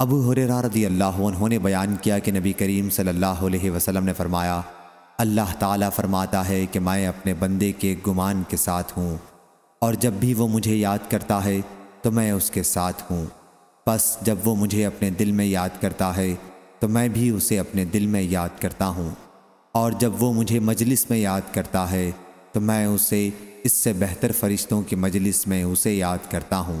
ابو حریرہ رضی اللہ عنہ نے بیان کیا کہ نبی کریم صلی اللہ علیہ وسلم نے فرمایا، اللہ تعالیٰ فرماتا ہے کہ میں اپنے بندے کے گمان کے ساتھ ہوں، اور جب بھی وہ مجھے یاد کرتا ہے تو میں اس کے ساتھ ہوں۔ بس جب وہ مجھے اپنے دل میں یاد کرتا ہے تو میں بھی اسے اپنے دل میں یاد کرتا ہوں۔ اور جب وہ مجھے مجلس میں یاد کرتا ہے تو میں اسے اس سے بہتر فرشتوں کی مجلس میں اسے یاد کرتا ہوں۔